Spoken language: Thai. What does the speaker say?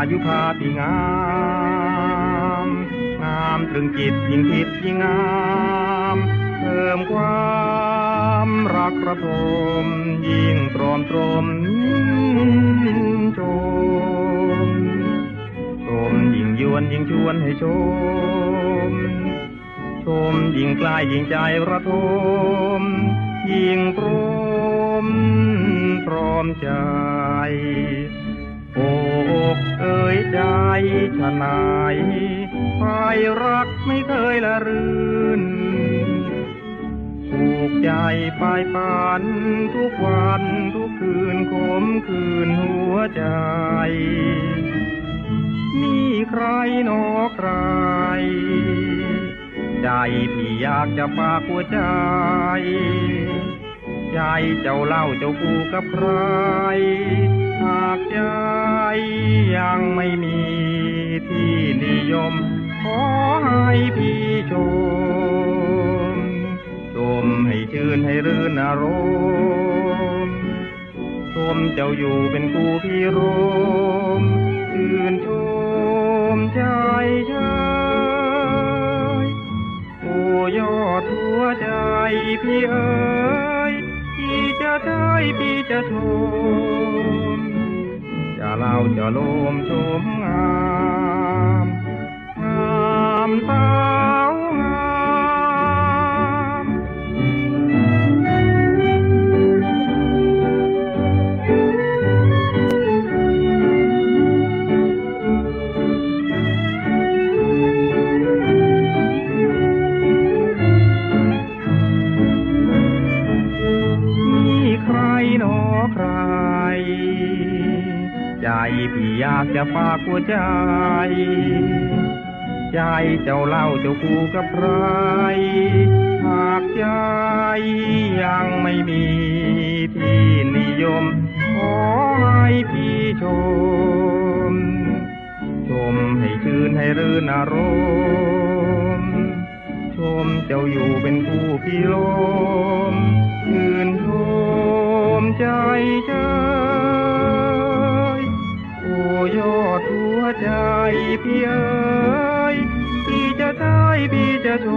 าม งามตรึงจิตยิ่งคิดยิ่งงามเพิ่มความรักระทมยิ่งตรอมตรมชมชมยิ่งยวนยิ่งชวนให้ชม ชมยิ่งใกล้ยิ่งใจระทมยิ่งพรมพร้อมใจโอ กเอ่ยใจชะไหนไฟรักไม่เคยละรื่นผูกใจปลายปันทุกวันทุกคืนขมคืนหัวใจ นี่ใครหนอใคร ใจพี่อยากจะฝากหัวใจ ใจเจ้าเล่าเจ้าคู่กับใคร หากใจยังไม่มีที่นิยม ขอให้พี่ชม ชมให้ชื่นให้รื่นอารมณ์ ชมเจ้าอยู่เป็นคู่พี่รมชื่นชมใจชายโอ้ยอดหัวใจพี่เอ๋ ไม่จะชมจะเล่าจะโลมชมงาม งามตา ใจพี่อยากจะฝากหัวใจ ใจเจ้าเล่าเจ้าคู่กับใครหากใจยังไม่มีที่นิยมขอให้พี่ชม ชมให้ชื่นให้รื่นอารมณ์ชมเจ้าอยู่เป็นคู่พี่ลมชื่นชมใจเชย ใจพี่เอ๋ยพี่จะได้พี่จะช